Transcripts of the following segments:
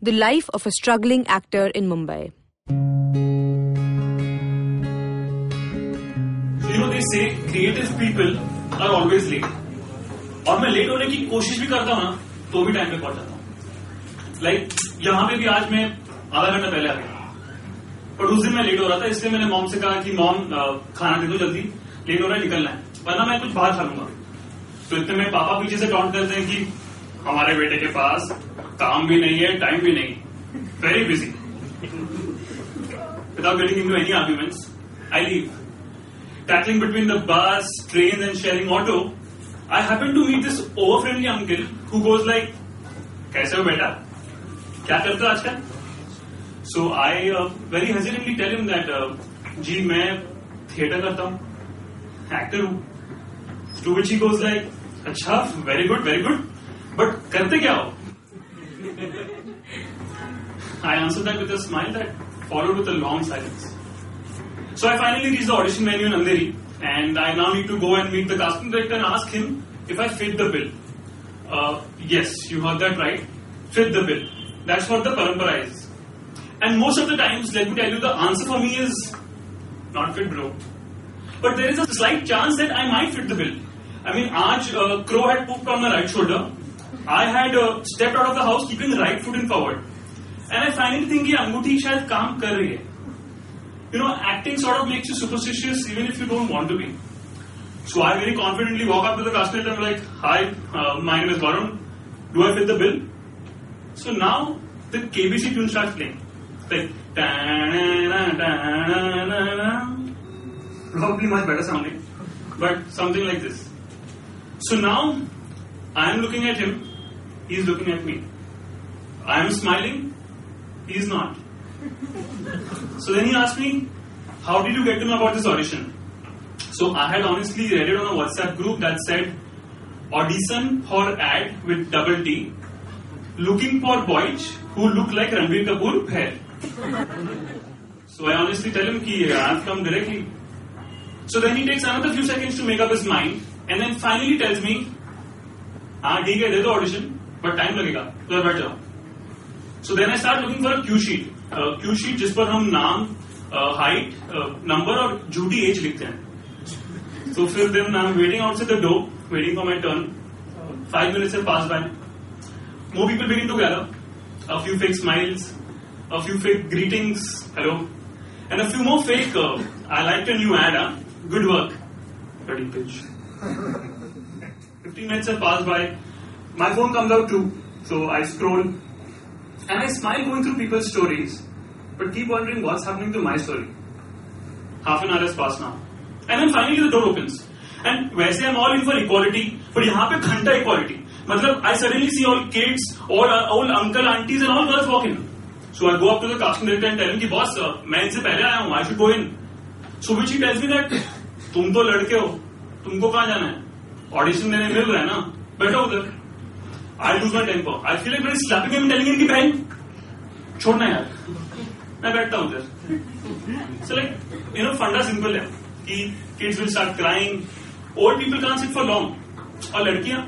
The Life of a Struggling Actor in Mumbai. you know they say creative people are always late. और मैं late होने की कोशिश भी करता हूँ ना तो भी टाइम पे पहुँच जाता हूँ। लाइक like, यहाँ पे भी आज मैं आधा घंटा पहले आ गया। पर उस दिन मैं लेट हो रहा था इसलिए मैंने मॉम से कहा कि मॉम खाना दे दो जल्दी। लेट हो रहा है निकलना है। वरना मैं कुछ बाहर खा लूँगा। तो इतने में पापा पीछे से टॉन्ट करते हैं कि हमारे बेटे के पास काम भी नहीं है टाइम भी नहीं. Very busy without getting in any arguments I leave tackling between the bus train and sharing auto I happen to meet this over friendly uncle who goes like कैसे हो बेटा? क्या करते हो आजकल? So I very hesitantly tell you that जी, मैं theatre करता हूँ. एक्टर हूँ. To which he goes like अच्छा very good very good but करते क्या हो? I answered that with a smile that followed with a long silence. So I finally reached the audition venue in Andheri, and I now need to go and meet the casting director and ask him if I fit the bill. Uh, yes, you heard that right. Fit the bill. That's what the parampara is. And most of the times, let me tell you, the answer for me is not fit, bro. But there is a slight chance that I might fit the bill. I mean, Aj uh, Crow had pooped on my right shoulder. I had uh, stepped out of the house keeping the right foot in forward. And I finally think, yeah, anguti shayad kaam kar rahi hai. You know, acting sort of makes you superstitious even if you don't want to be. So I very confidently walk up to the customer and I'm like, hi, uh, my name is Varun. Do I fit the bill? So now the KBC tune starts playing. Like, probably much better sounding, but something like this. So now I am looking at him he is looking at me. I am smiling, he is not. So then he asked me, How did you get to know about this audition? So I had honestly read it on a WhatsApp group that said, Audition for ad with double T, looking for boys who look like Ranbir Kapoor pair. So I honestly tell him कि I have come directly. So then he takes another few seconds to make up his mind and then finally tells me, हाँ ठीक है दे दो audition But time लगेगा तो बैठ जाओ so then I start looking for cue sheet cue sheet जिस पर हम नाम हाइट नंबर और जूटी एज लिखते हैं। सो फिर देन आई वेटिंग ऑन से the door waiting for my turn five minutes pass by more people waiting to gather a few fake smiles a few fake greetings hello and a few more fake I like to new ad good work reading fifteen minutes pass by my phone comes out too so i scroll and I smile going through people's stories, but keep wondering what's happening to my story. Half an hour has passed now. And then finally the door opens. And वैसे I'm all in for equality, but यहाँ पे घंटा equality. मतलब I suddenly see all kids, all, all uncle, aunties and all girls walk in. So I go up to the casting director and tell him कि boss, uh, मैं इनसे पहले आया हूँ, I should go in. So which he tells me that तुम तो लड़के हो, तुमको कहाँ जाना है? ऑडिशन देने मिल रहा है ना, बैठो उधर. I lose my temper I feel मेरे स्लैपिंग में टेलिंग की बहन, छोड़ना यार। मैं बैठता हूँ उधर लाइक यू नो फंडा सिंपल है कि kids will start crying old people can't sit for long और लड़कियाँ,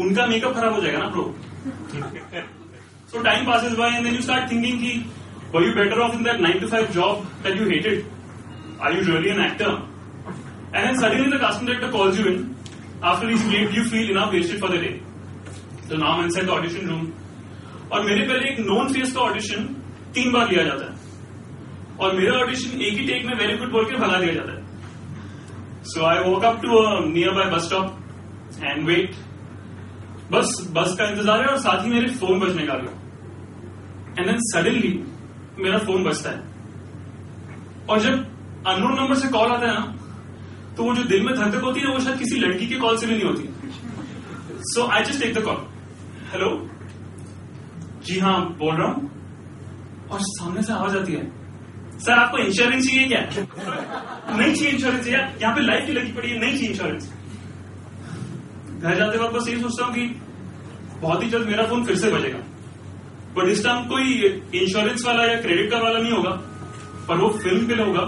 उनका मेकअप खराब हो जाएगा ना bro so time pass is by and then you start thinking की were you better off in that nine to five job that you hated are you really an actor and then suddenly the casting director calls you in after you sleep you feel enough wasted for the day तो नाम inside the audition room. और मेरे पहले एक non face का audition तीन बार लिया जाता है। और मेरा ऑडिशन एक ही टेक में वेरी गुड बोल के भगा दिया जाता है। So I walk up to nearby bus stop and wait bus bus का इंतज़ार है और साथ ही मेरे फ़ोन बजने का भी। एंड देन सडनली मेरा फ़ोन बजता है। और जब अननोन नंबर से कॉल आता है ना तो वो जो दिल में धड़कन होती है ना, वो शायद किसी लड़की के कॉल से भी नहीं होती। So I just take the call hello? जी हाँ बोल रहा हूँ। और सामने से आवाज़ आती है। सर, आपको इंश्योरेंस चाहिए क्या? नहीं चाहिए इंश्योरेंस यार यहाँ पे लाइफ की लगी पड़ी है, नहीं चाहिए इंश्योरेंस घर जाते वक्त बस यही सोचता हूँ कि बहुत ही जल्द मेरा फ़ोन फिर से बजेगा। बट इस टाइम कोई इंश्योरेंस वाला या क्रेडिट कार्ड वाला नहीं होगा। पर वो फ़िल्म के लिए होगा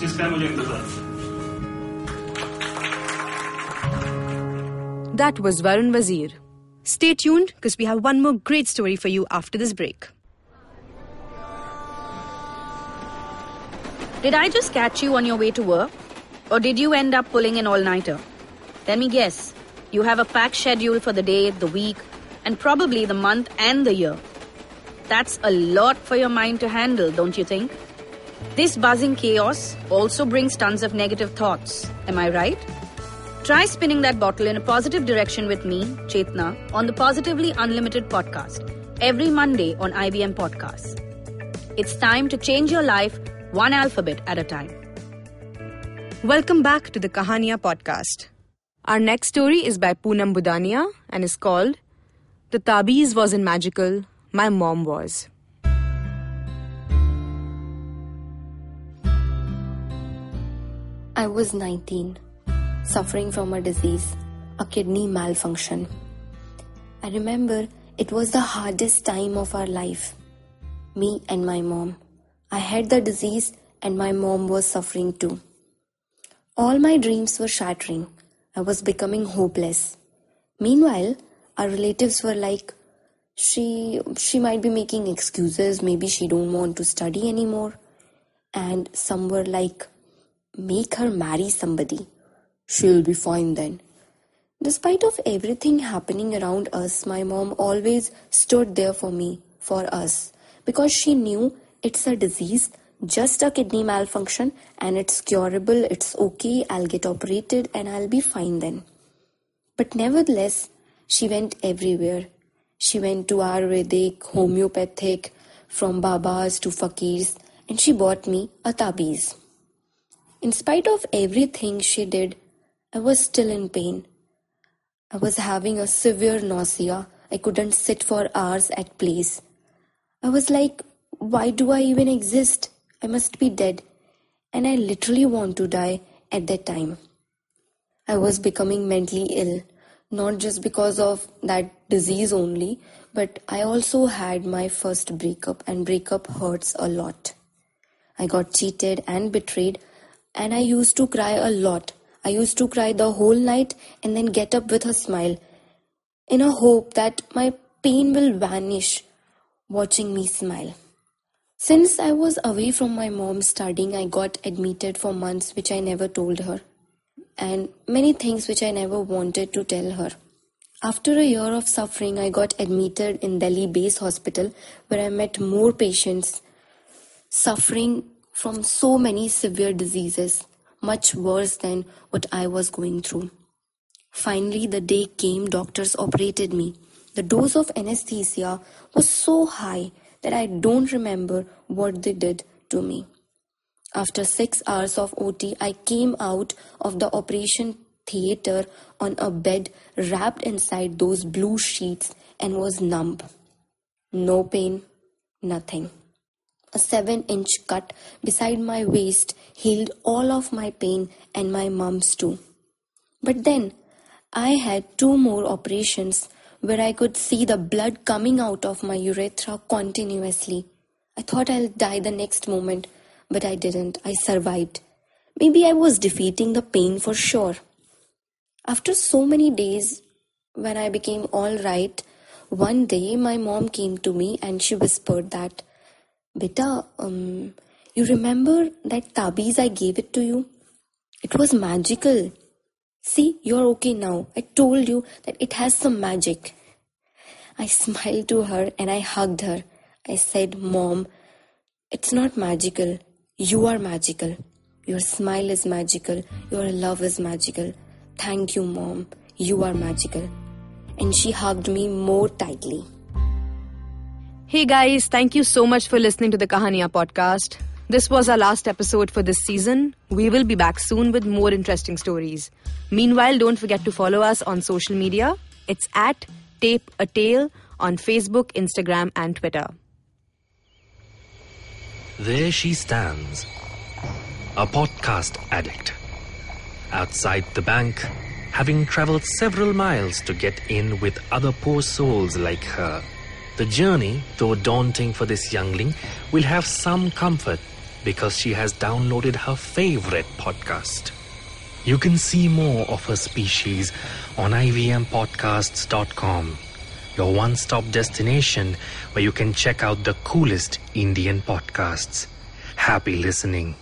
जिसका मुझे इंतज़ार That was Varun Wazir. Stay tuned because we have one more great story for you after this break. Did I just catch you on your way to work? Or did you end up pulling an all nighter? Let me guess. You have a packed schedule for the day, the week, and probably the month and the year. That's a lot for your mind to handle, don't you think? This buzzing chaos also brings tons of negative thoughts. Am I right? Try spinning that bottle in a positive direction with me, Chetna, on the Positively Unlimited podcast every Monday on IVM Podcasts. It's time to change your life one alphabet at a time. Welcome back to the Kahaniya podcast. Our next story is by Poonam Budania and is called The Tabiz Wasn't Magical, My Mom Was. I was 19, suffering from a disease, a kidney malfunction. I remember it was the hardest time of our life. Me and my mom. I had the disease and my mom was suffering too. All my dreams were shattering. I was becoming hopeless. Meanwhile, our relatives were like, she she might be making excuses, maybe she don't want to study anymore. And some were like, make her marry somebody. She'll be fine then. Despite of everything happening around us, my mom always stood there for me, for us, because she knew it's a disease, just a kidney malfunction, and it's curable, it's okay, I'll get operated and I'll be fine then. But nevertheless, she went everywhere. She went to Ayurvedic, homeopathic, from Babas to Fakirs, and she bought me a tabiz. In spite of everything she did, I was still in pain. I was having a severe nausea. I couldn't sit for hours at place. I was like, why do I even exist? I must be dead. And I literally want to die at that time. I was becoming mentally ill, not just because of that disease only, but I also had my first breakup, and breakup hurts a lot. I got cheated and betrayed, and I used to cry a lot. I used to cry the whole night and then get up with a smile in a hope that my pain will vanish watching me smile. Since I was away from my mom studying, I got admitted for months, which I never told her, and many things which I never wanted to tell her. After a year of suffering, I got admitted in Delhi Base Hospital, where I met more patients suffering from so many severe diseases, much worse than what I was going through. Finally, the day came, doctors operated me. The dose of anesthesia was so high that I don't remember what they did to me. After six hours of OT, I came out of the operation theater on a bed wrapped inside those blue sheets and was numb. No pain, nothing. A seven inch cut beside my waist healed all of my pain and my mum's too. But then I had two more operations where I could see the blood coming out of my urethra continuously. I thought I'll die the next moment, but I didn't. I survived. Maybe I was defeating the pain for sure. After so many days, when I became all right, one day my mom came to me and she whispered that, Beta, um, you remember that tabiz I gave it to you? It was magical. See, you're okay now. I told you that it has some magic. I smiled to her and I hugged her. I said, Mom, it's not magical. You are magical. Your smile is magical. Your love is magical. Thank you, Mom. You are magical. And she hugged me more tightly. Hey guys, thank you so much for listening to the Kahaniya podcast. This was our last episode for this season. We will be back soon with more interesting stories. Meanwhile, don't forget to follow us on social media. It's at Tape a Tale on Facebook, Instagram, and Twitter. There she stands, a podcast addict. Outside the bank, having traveled several miles to get in with other poor souls like her. The journey, though daunting for this youngling, will have some comfort because she has downloaded her favorite podcast. You can see more of her species on ivmpodcasts.com, your one stop destination where you can check out the coolest Indian podcasts. Happy listening.